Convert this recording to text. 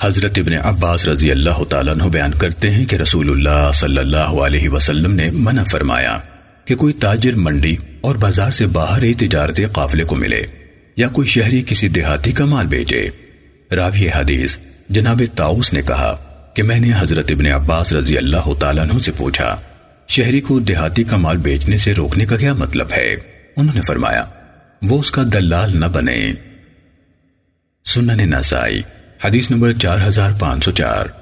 حضرت ابن عباس رضی اللہ تعالیٰ عنہ بیان کرتے ہیں کہ رسول اللہ صلی اللہ علیہ وسلم نے منع فرمایا کہ کوئی تاجر منڈی اور بازار سے باہر ہی تجارتی قافلے کو ملے یا کوئی شہری کسی دیہاتی کا مال بیچے۔ راوی حدیث جناب تاؤس نے کہا کہ میں نے حضرت ابن عباس رضی اللہ تعالیٰ عنہ سے پوچھا، شہری کو دیہاتی کا مال بیچنے سے روکنے کا کیا مطلب ہے؟ انہوں نے فرمایا، وہ اس کا دلال نہ بنے۔ سنن نسائی حدیث نمبر چار ہزار پانچ سو چار۔